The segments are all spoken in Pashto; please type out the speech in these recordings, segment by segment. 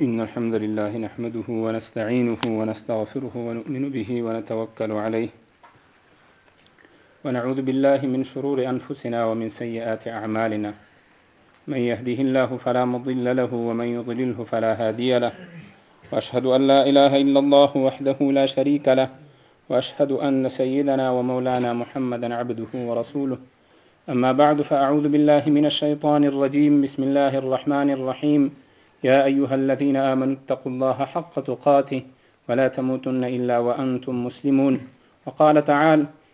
إن الحمد لله نحمده ونستعينه ونستغفره ونؤمن به ونتوكل عليه ونعوذ بالله من شرور أنفسنا ومن سيئات أعمالنا من يهده الله فلا مضل له ومن يضلله فلا هادي له وأشهد أن لا إله إلا الله وحده لا شريك له وأشهد أن سيدنا ومولانا محمدا عبده ورسوله أما بعد فأعوذ بالله من الشيطان الرجيم بسم الله الرحمن الرحيم يا أيها الذين آمنوا اتقوا الله حق تقاته ولا تموتن إلا وأنتم مسلمون وقال تعالى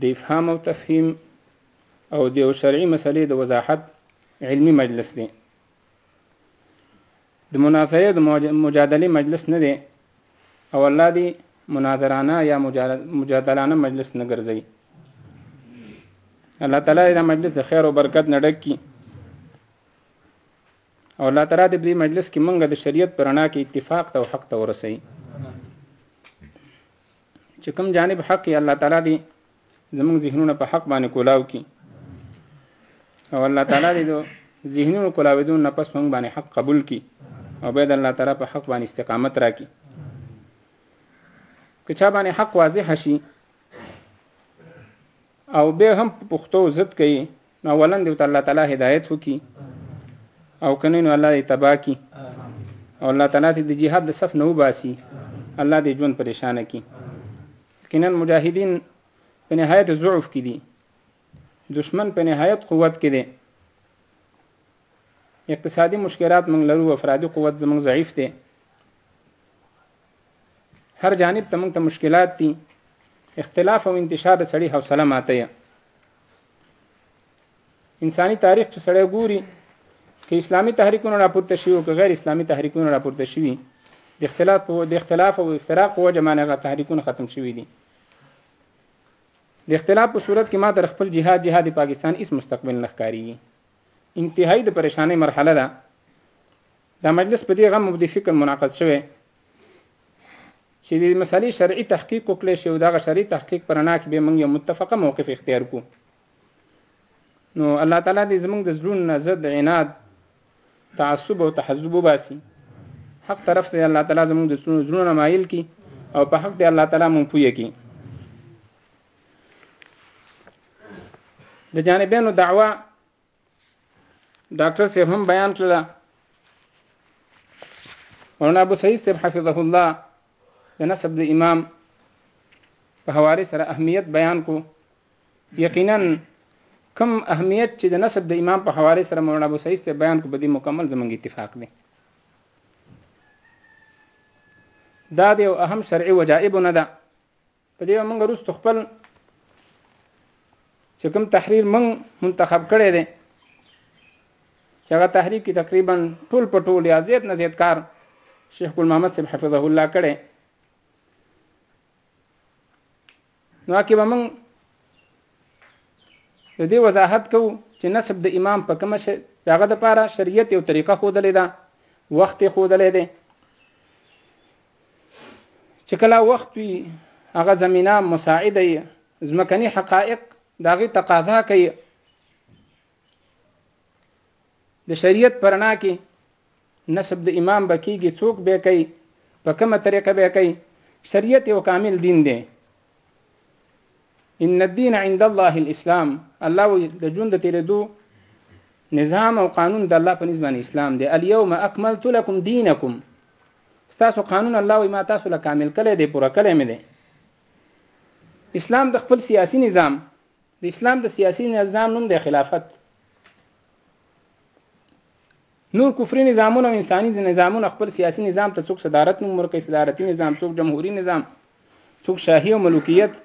د افهام او تفهیم او د یو شرعي مسلې د وضاحت علمي مجلس دی د مناظرې او د مجادلې مجلس نه دی او الله دې مناظرانه یا مجادلانه مجلس نه ګرځوي الله تعالی دا مجلس د خیر او برکت نه ډک کړي او الله تعالی دې په مجلس کې مونږ د شریعت پر اړه کې اتفاق ته او حق ته ورسوي چې کوم جانب حق یې الله تعالی دې زموږ ذهنونه په حق باندې کولاو کړي او الله تعالی دې د ذهنونو کولاوېدو نه پس موږ باندې حق قبول کړي او باید الله تعالی په حق باندې استقامت راکړي که چا باندې حق واضح شي او بیا هم په پښتو ضد کوي نو اولا دې ته الله تعالی هدایت وکړي او کنه نو الله دې تبا کړي او الله تعالی دې د جهاد د صف نه وباسي الله دې ژوند پریشان کړي کینن مجاهدین په نهایت ضعف کې دي دشمن په نهایت قوت کې دي اقتصادي مشکلات موږ لرو افرادي قوت زموږ ضعیف دی هر جانب ته موږ ته مشکلات دي اختلاف او انتشار د سړي حوصله ماته یا انساني تاریخ چې سړی ګوري که اسلامي تحریکونه راپورته شي او که غیر اسلامي تحریکونه راپورته شي د اختلاف په د اختلاف او افتراق په وجه باندې هغه تحریکونه ختم شوي دي د اختلاف په صورت کې ما در خپل جهاد جهاد پاکستان هیڅ مستقبل نه ښکاري انتهایی د پریشانې مرحله ده دا مجلس په دې غم او دې فکر منعقد شوی چې د مسالې شرعي تحقیق وکړي شي او دا شرعي تحقیق پر نه کې به موږ یو متفقه موقف اختیار کو نو الله تعالی دې زموږ د زړونو نه زد عناد تعصب او تحزب وباسي حق طرف ته الله تعالی زموږ د زړونو مایل کی او په حق دې الله تعالی مونږ پوي کی د جانبینو دعوا ډاکټر صاحب هم بیان کړله مولانا ابو سعید صاحب حفظه الله د نسب د امام په حواله سره اهمیت بیان کو یقینا کم اهمیت چې د نسب د امام په حواله سره مولانا ابو سعید صاحب بیان کو په دې مکمل زمونږ اتفاق دی دا د اهم شرعي وجایب نه ده په دې موږ وروسته خپل چې کوم تحریر موږ منتخب کړی دی چې هغه تحریر کې تقریبا ټول په ټول یا زیات نه زیات کار شیخ ګل محمد صاحب حفظه الله کړی نو کې به موږ د دې وضاحت کوو چې نسب د امام په کومه شي داغه د پاره شریعت یو طریقه خودلې ده وخت خودلې ده چې کله وخت وي هغه زمينه مساعده وي ځمکني حقایق د هغې تقاضا کوي د شریعت په رڼا کې نسب د امام به کېږي څوک به کوي په کومه طریقه به کوي شریعت یو کامل دین دی ان الدین عند الله الاسلام الله د ژوند د تېرېدو نظام او قانون د الله په نسبت اسلام دی الیوم اکملت لکم دینکم ستاسو قانون الله وي ما تاسو له کامل کلی دی پوره کلی مې دی اسلام د خپل سیاسي نظام د اسلام د سیاسي نظام نوم دی خلافت نور کفري نظامونه او انساني نظامونه خپل سیاسي نظام ته څوک صدارت نوم ورکوي صدارتي نظام څوک جمهوریت نظام څوک شاهي او ملوکیت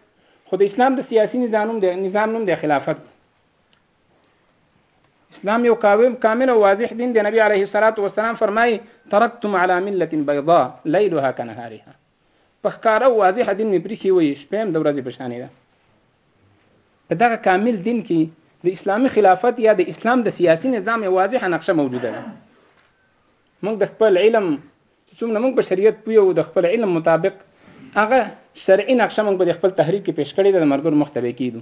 خو د اسلام د سیاسي نظام نوم د نظام نوم د خلافت اسلام یو قاوم کامل او واضح دین دی نبی علیه الصلاۃ والسلام فرمایي ترکتم علی ملت بیضاء لیلها کنهارها په ښکاره او واضح دین می پریخي وي شپه هم د ورځې په شان ده په دغه کامل دین کې د اسلامي خلافت یا د اسلام د سیاسي نظام یو واضح نقشه موجوده ده موږ د خپل علم چې څومره موږ په شریعت پوی او د خپل علم مطابق هغه شرعي نقشه موږ په خپل تحریک کې پیش کړې ده د مرګور مختبه کیدو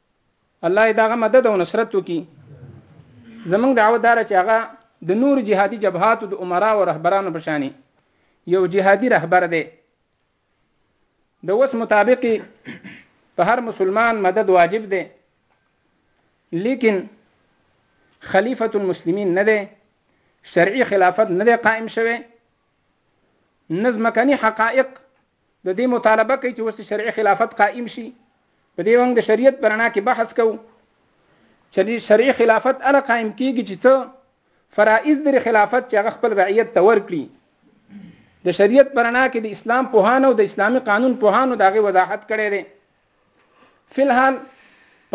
الله یې دغه مدد او نصرت وکړي زمونږ دعوه داره چې هغه د نور جهادي جبهاتو د عمرا او رهبرانو په شاني یو جهادي رهبر دی د وس مطابق په هر مسلمان مدد واجب دی لیکن خلیفۃ المسلمین نه دی شرعي خلافت نه دی قائم شوی نظمکني حقائق د دې مطالبه کوي چې اوس شرعي خلافت قائم شي په دې وخت د شریعت په رڼا کې بحث کوو چې شرعي خلافت اله قائم کیږي چې څه فرائض د خلافت چې هغه خپل رعیت ته ورکړي د شریعت پر رڼا کې د اسلام په هان او د اسلامي قانون په هان دغه وضاحت کړي دي فلحال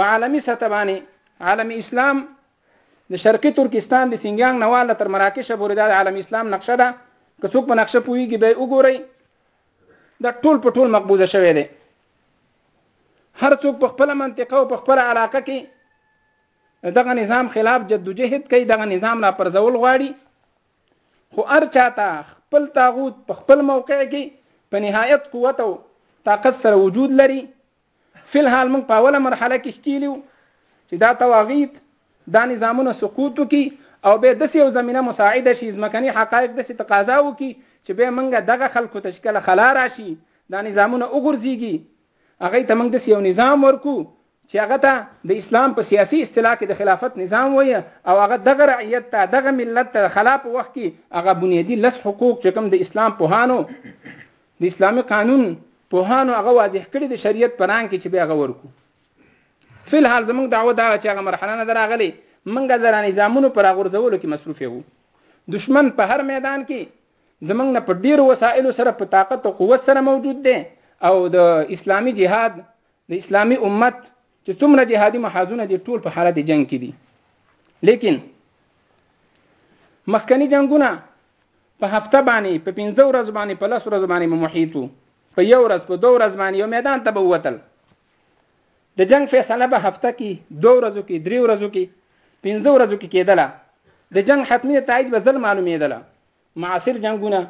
په عالمی سطح باندې عالم اسلام د شرقي ترکستان د سنګیانګ نه واله تر مراکشه پورې دا د عالم اسلام نقشه ده، که څوک په نقشه پوهیږي بیا یې وګورئ، دا ټول په ټول مقبوضه شوی دی، هر څوک په خپله منطقه او په خپله علاقه کې د دغه نظام خلاف جدوجهد کوي، دغه نظام را پرځول غواړي، خو هر چا ته خپل طاغوت په خپل موقع کې په نهایت قوت او طاقت سره وجود لري، فی الحال موږ په اوله مرحله کې ښکیلي وو چې دا تواغیت دا نظامونه سقوط وکړي او به داسې یو زمینه مساعده شي ځمکني حقایق داسې تقاضا وکړي چې به موږ دغه خلکو ته چې کله خلا راشي دا نظامونه وغورځېږي هغوی ته موږ داسې یو نظام ورکو چې هغه ته د اسلام په سیاسي اصطلاح کې د خلافت نظام وایي او هغه دغه رعیت ته دغه ملت ته د خلا په وخت کې هغه بنیادي لس حقوق چې کوم د اسلام پوهانو د اسلامي قانون پوهانو هغه واضح کړي د شریعت په رانګ کې چې بیا هغه ورکو فی الحال زمونږ دعوه دا چې هغه مرحله نه دراغلي منګه د نظامونو پر غورځولو کې مصروف یو دشمن په هر میدان کې زمونږ نه په ډیر وسایل سره په طاقت او قوت سره موجود دی او د اسلامی جهاد د اسلامی امت چې څومره جهادي محاذونه دي ټول په حالت جنگ کې دي لیکن مخکنی جنگونه په هفته باندې په پنځه ورځو باندې په لس ورځو باندې به محیط وو په یو ورځ په دوه ورځ باندې یو میدان ته به ووتل د جنگ فیصله به هفته کې دوه ورځو کې درې ورځو کې پنځه ورځو کې کېدله د جنگ حتمي نتایج به زر معلومېدله معاصر جنگونه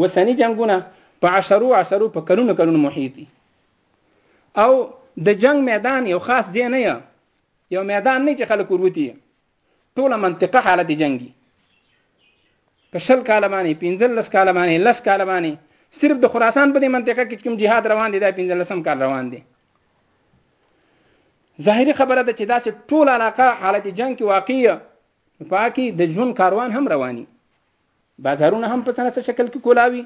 وسني جنگونه په عشرو عشرو په کلونو کلونو محیطي او د جنگ میدان یو خاص ځای نه یو میدان نه چې خلک وروتي ټوله منطقه حالت جنگي په شل کاله باندې 15 کاله باندې لس کاله باندې صرف د خراسان په دې منطقه کې کوم جهاد روان دی دا 15 کال روان دی ظاهري خبره ده چې دا سه ټول علاقه حالت جنگ کې واقعي پاکي د جون کاروان هم رواني بازارونه هم په څه نه څه شکل کې کولاوي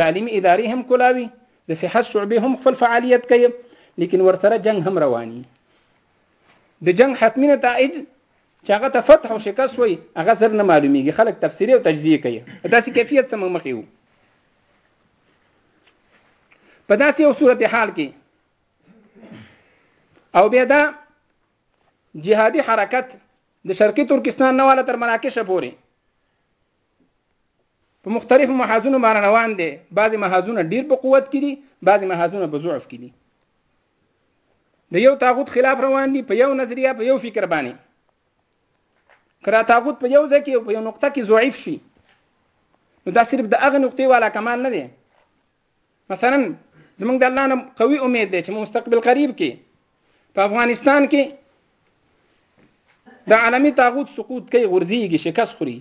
تعلیمي ادارې هم کولاوي د صحت شعبې هم خپل فعالیت کوي لیکن ورسره جنگ هم رواني د جنگ حتمی نتایج چې هغه ته فتح او شکست وي هغه زر نه معلومیږي خلک تفسیری او تجزیه کوي داسې کیفیت سم مخې وو په داسې یو صورت حال کې او بیا دا جهادي حرکت د شرقي ترکستان نه والا تر مراکش پورې په مختلفو محاذونو باندې روان دي بعضی محاذونه ډیر په قوت کې دي بعضی محاذونه په ضعف کې دي د یو تاغوت خلاف روان دي په یو نظریه په یو فکر باندې کرا تاغوت په یو ځای کې په یو نقطه کې ضعیف شي نو دا صرف د هغه نقطې والا کمال نه دی مثلا زمونږ د الله نه قوي امید دی چې مستقبل قریب کې په افغانستان کې د عالمي طاغوت سقوط کوي غورځيږي شکست خوري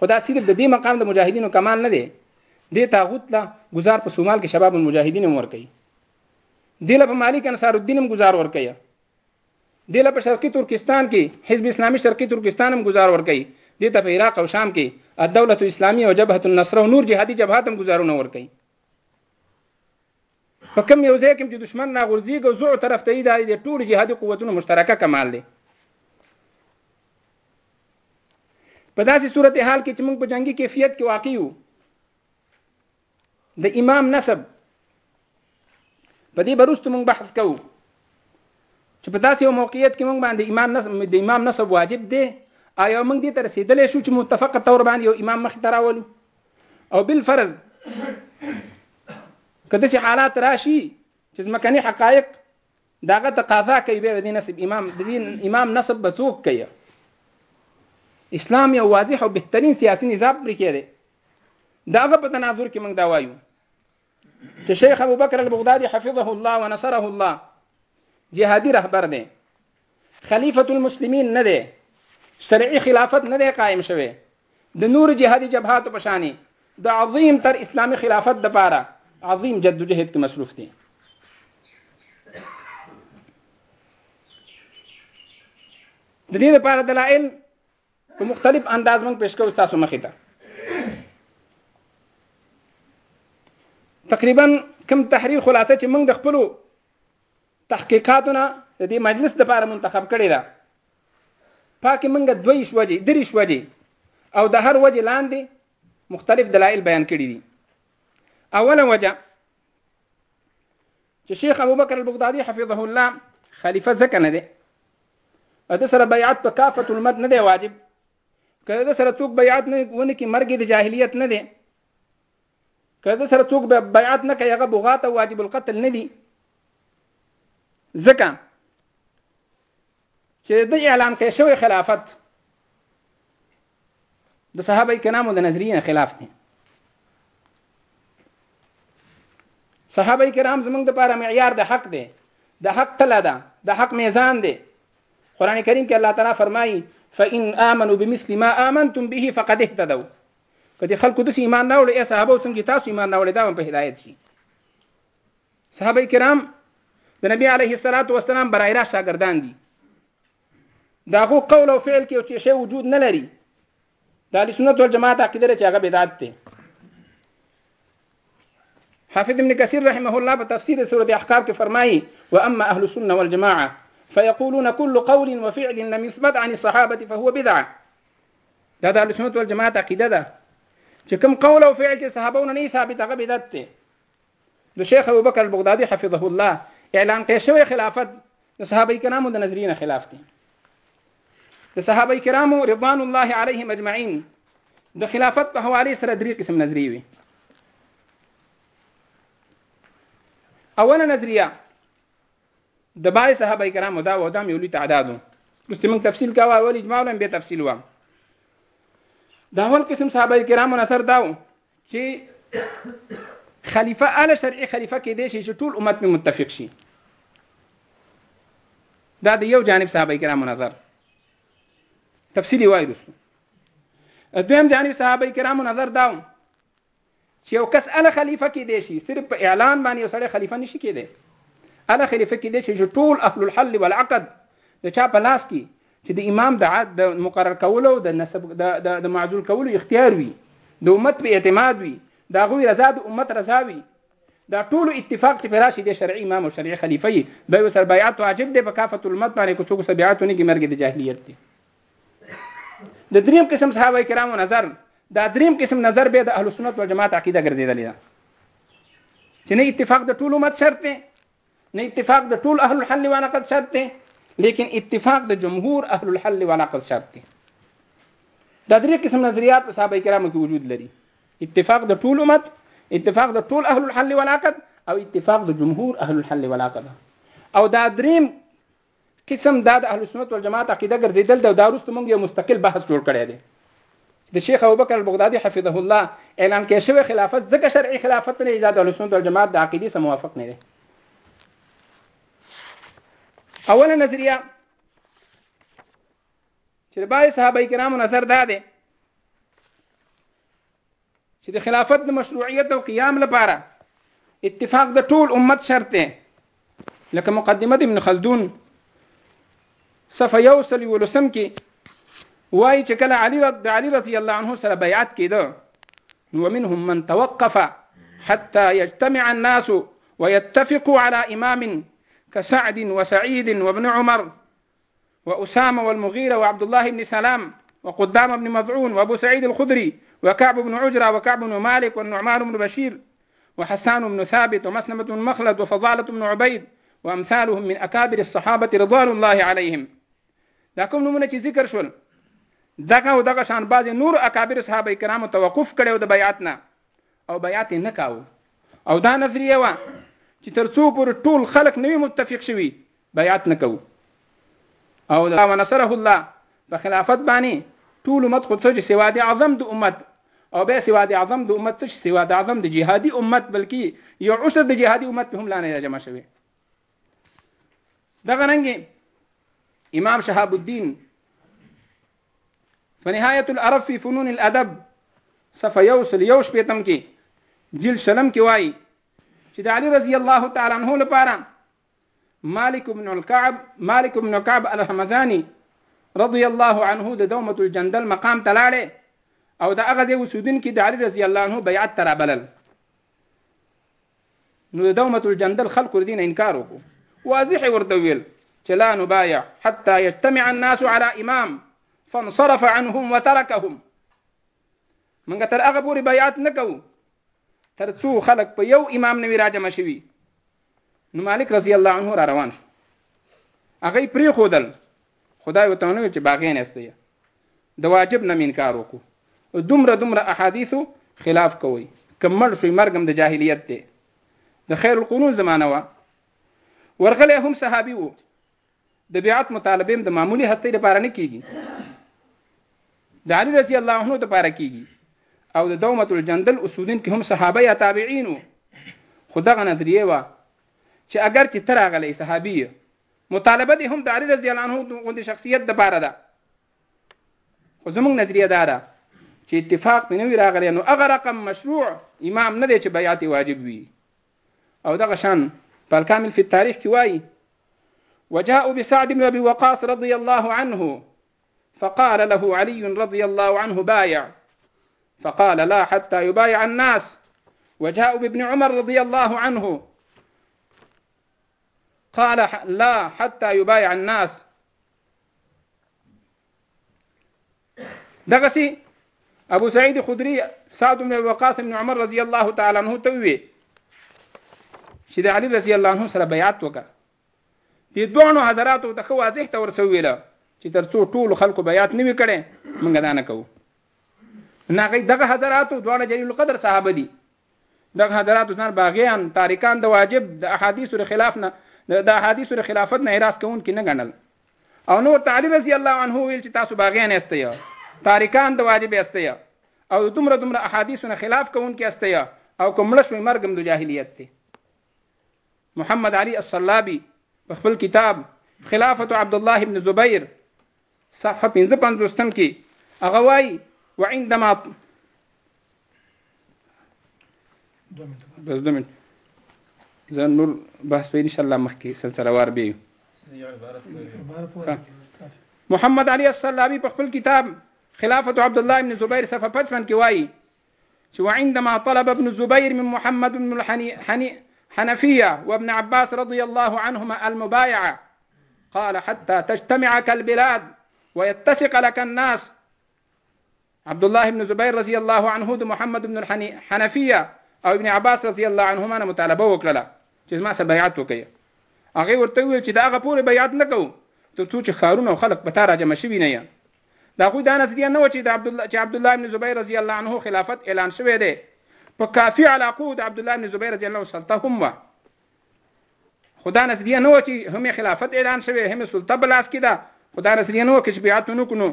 خو دا صرف د دې مقام د مجاهدینو کمال نه دی د طاغوت لا گزار په سومال کې شباب المجاهدین هم ورکي دله په مالک انصار الدین هم گزار ورکي دې له په شرقي ترکستان کې حزب اسلامي شرقي ترکستان هم ګزار ورکوي دې ته په عراق او شام کې الدوله اسلامي او جبهه النصره او نور جهادي جبهات هم ګزارونه ورکوي په کوم یو ځای کې چې دشمن نه غورځيږي او زوړ طرف ته یې دای د ټول جهادي قوتونو مشترکه کمال دی په داسې صورتحال کې چې موږ په جنگي کیفیت کې واقع یو د امام نسب په دې برستو موږ بحث کوو چې په داسې یو موقعیت کې موږ باندې امام نسب د امام نسب واجب دی آیا موږ دې ته رسیدلی شو چې متفق تور باندې یو امام مخې ته راولو او بل فرض که داسې حالات راشي چې ځمکني حقایق داغه تقاضا کوي به د نسب امام د دین امام نسب بڅوک کوي اسلام یو واضح او بهترین سیاسي نظام پرې کېده داغه په تناظر کې موږ دا وایو چې شیخ ابو بکر البغدادي حفظه الله ونصره الله جهادي رهبر دی خلیفۃ المسلمین نه دی شرعي خلافت نه دی قائم شوی د نور جهادي جبهات په شاني د عظیم تر اسلامي خلافت د پاره عظیم جدوجهد کې مصروف دي د دې لپاره دلایل په مختلف انداز موږ پیش کوو تاسو مخې ته تقریبا کم تحریر خلاصه چې موږ د خپل تحقیقاتونه د دې مجلس لپاره منتخب کړی دا پاکه موږ دوی شوجي درې شوجي او د هر وجه لاندې مختلف دلایل بیان کړي دي اوله وجه چې شیخ ابوبکر البغدادي حفظه الله خلیفه ځکه نه دی د سره بیعت په کافه المد نه دی واجب کله د سره څوک بیعت نه ونه کی مرګ د جاهلیت نه دی کله د سره څوک بیعت نه کوي هغه بغاته واجب القتل نه دی ځکه چې د دې اعلان کړی شوی خلافت د صحابه کرامو د نظریې خلاف دی صحابه کرام زمونږ د پاره معیار د حق دی د حق تله ده د حق میزان دی قران کریم کې الله تعالی فرمایي فإن آمنوا بمثل ما آمنتم به فقد اهتدوا کدي خلکو د ایمان نه وړي صحابه څنګه تاسو ایمان نه وړي دا په هدایت شي صحابه کرام د نبی علیه الصلاۃ والسلام برای را شاګردان دي داغو قول او فعل کې چې شی وجود نه لري د اهل سنت والجماعت عقیده چې هغه بدعت دی حافظ ابن کثیر رحمه الله په تفسیر سورۃ احقاف کې فرمایي واما اهل السنه والجماعه فيقولون كل قول وفعل لم يثبت عن الصحابه فهو بدعه دا د اهل سنت والجماعت عقیده ده چې کوم قول او فعل چې صحابهونه نه ثابت هغه بدعت دی د شیخ ابوبکر البغدادي حفظه الله اعلان کړی شوی خلافت د صحابه کرامو د نظریې نه خلاف دی د صحابه کرامو رضوان الله علیهم اجمعین د خلافت په حواله سره درې قسم نظریې وي اوله نظریه د باي صحابه کرامو دا و دا میولي تعدادو رسته موږ تفصیل کاوه اول اجماع ولم به تفصیل و دا اول قسم صحابه کرامو نصر داو چی خلیفه اله شرعی خلیفه کیدای شي چې ټول امت می متفق شي دا د یو جانب صحابه کرامو نظر تفصیلی وای رسو دویم جانب صحابه کرامو نظر داو چې یو کس ال خلیفہ کې دی شي صرف په اعلان باندې یو سړی خلیفہ نشي کېدی ال خلیفہ کې دی چې ټول اهل الحل والعقد د چا په لاس کې چې د امام د عاد د مقرر کولو د نسب د د معزول کولو اختیار وي د امت په اعتماد وي دا غوي رضا د امت رضا وي دا ټول اتفاق چې راشي د شرعي امام او شرعي خلیفہ یې د یو سر بیعت واجب دی په کافه المت باندې کوڅو کوڅه بیعت نه کې مرګ د جاهلیت دی د دریم قسم صحابه کرامو نظر دا دریم قسم نظر به د اهل سنت والجماعت عقیده ګرځیدلې ده چې نه اتفاق د ټول امت شرط دی نه اتفاق د ټول اهل الحل والعقد شرط دی لیکن اتفاق د جمهور اهل الحل والعقد شرط دی دا درې قسم نظریات په صحابه کرامو کې وجود لري اتفاق د ټول امت اتفاق د ټول اهل الحل والعقد او اتفاق د جمهور اهل الحل والعقد او دا دریم قسم دا د اهلسنت والجماعت عقیده ګرځېدل ده او دا وروسته موږ یو مستقل بحث جوړ کړی دی د شیخ ابوبکر البغدادي حفظه الله اعلان کړی شوی خلافت ځکه شرعي خلافت نه دی دا د اهلسنت والجماعت د عقیدې سره موافق نه دی اوله نظریه چې د بعضې صحابه کرامو نظر دا دی چې د خلافت د مشروعیت او قیام لپاره اتفاق د ټول امت شرط دی لکه مقدمه ابن خلدون صفه یو سل ولسم کې وایي چې کله علي د علي رضی الله عنه سره بیعت کېده نو ومنهم من توقف حتى يجتمع الناس ويتفقوا على إمام كسعد وسعيد وابن عمر وأسامة والمغيرة وعبد الله بن سلام وقدام بن مضعون وأبو سعيد الخدري وكعب بن عجرة وكعب بن مالك والنعمان بن بشير وحسان بن ثابت ومسلمة بن مخلد وفضالة بن عبيد وأمثالهم من أكابر الصحابة رضوان الله عليهم دا کوم نمونه چې ذکر شول دغه او دغه شان بعض نور اکابر صحابه کرامو توقف کړو د بیعت نه او بیعت یې نه کاوه او دا نظریه وه چې تر څو پورې ټول خلک نه وي متفق شوي بیعت نه کوو او د ونصره الله په خلافت باندې ټول امت خو څه چې سواد اعظم د امت او به سواد اعظم د امت څه چې سواد اعظم د جهادي امت بلکې یو عشر د جهادي امت په هم لانه جمع شوی دغه رنګ امام شهاب الدین فنهاية العرب في فنون الادب صفحه یو سل یو شپېتم کې جلد شلم کې وایي چې د علي رضی الله تعالی عنه لپاره مالک بن الكعب مالک بن كعب الحمداني رضی الله عنه د دومة الجندل مقام ته لاړې او د هغه ځای اوسېدونکي د علي رضی الله عنه بیعت ته رابلل نو د دومة الجندل خلکو د دې نه انکار وکړو، واضح یې ورته وویل چې لا نبايع حتي يجتمع الناس علي امام فانصرف عنهم وترکهم، موږ تر هغه پورې بیعت نه کوو تر څو خلک په یو امام نه وي راجمع شوي. نو مالک رضی الله عنه را روان شو، هغه یې پرېښودل خدای ورته ونه ویل چې باغیان یاست یې د واجب نه انکار وکړو دومره دومره احادیثو خلاف کوي که مړ شوي مرګ هم د جاهلیت دی د خیر القرون زمانه وه ورغلی هم صحابي وو د بیعت مطالبه هم د معمولی هستۍ لپاره نه کیږي د علي رضی الله عنه لپاره کیږي او د دومت الجندل اصولین کې هم صحابه یا تابعین وو خو دغه نظریه وه چې اگر چې تر هغه صحابي مطالبه دې هم د علي رضی الله عنه غوندې شخصیت دپاره ده خو زموږ نظریه دا ده چې اتفاق پې نه وي راغلی نو هغه رقم مشروع امام نه دی چې بیعت واجب وي او دغه شان په الکامل فی التاریخ کې وایي وجاء بسعد بن ابي وقاص رضي الله عنه فقال له علي رضي الله عنه بايع فقال لا حتى يبايع الناس وجاء بابن عمر رضي الله عنه قال لا حتى يبايع الناس دغه سي ابو سعید خدری سعد بن وقاص بن عمر رضی الله تعالی عنہ ته وی چې د علی رضی الله عنه سره بیعت وکړه دې دوه حضراتو ته خو واضح تور سو ویل چې ترڅو ټول خلکو بیعت نه وکړي مونږ دا نه کوو ناغي دغه حضراتو دواړه جلیل القدر صحابه دي دغه حضراتو ځان باغیان تاریکان د واجب د احادیثو د خلاف نه د احادیثو د خلافت نه اراس کون کې نه غنل او نور تعالی رضی الله عنه ویل چې تاسو باغیان استئ تاریکان د واجب استئ او دومره دومره احادیثو نه خلاف کون کې استئ او کومړ شوی مرګم د جاهلیت ته محمد علی الصلابي په خپل کتاب خلافت عبد الله ابن زبیر صفحه پنځه پنځوس تم کې هغه وایي وعندما بس دوه منټ زه نور بحث به ان شاء الله مخکې سلسله وار به محمد علي السلامي په خپل کتاب خلافت عبد الله بن زبير صفحه 55 کې وایي چې وعندما طلب ابن زبير من محمد بن الحنفية وابن عباس رضي الله عنهما المبايعة قال حتى تجتمع كالبلاد ويتسق لك الناس عبد الله بن زبير رضي الله عنه د محمد بن الحنفية او ابن عباس رضي الله عنهما نه مطالبه وکړه چې ما سره بیعت وکړي هغه ورته ویل چې دا غپور بیعت نکوم ته تو چې خارونه خلق پتا راجم شوی نه یا د هغوی دا نظریه نه وه چې د عبدالله چې عبدالله ابن زبیر رضی الله عنه خلافت اعلان شوی دی په کافي علاقو د عبدالله ابن زبیر رضی الله عنه سلطه هم وه خو دا نظریه نه وه چې هم خلافت اعلان شوی هم سلطه په لاس کې ده خو دا نظریه نه وه که چې بیعت ونه کړو نو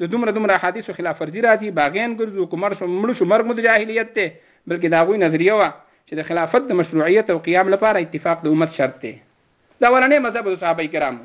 د دومره دومره احادیثو خلاف ورزي راځي باغیان ګرځو که مړ شو مړ شو مرګ مو د جاهلیت دی بلکې د هغوی نظریه وه چې د خلافت د مشروعیت او قیام لپاره اتفاق د امت شرط دی دا ولنې مذهب د صحابه کرامو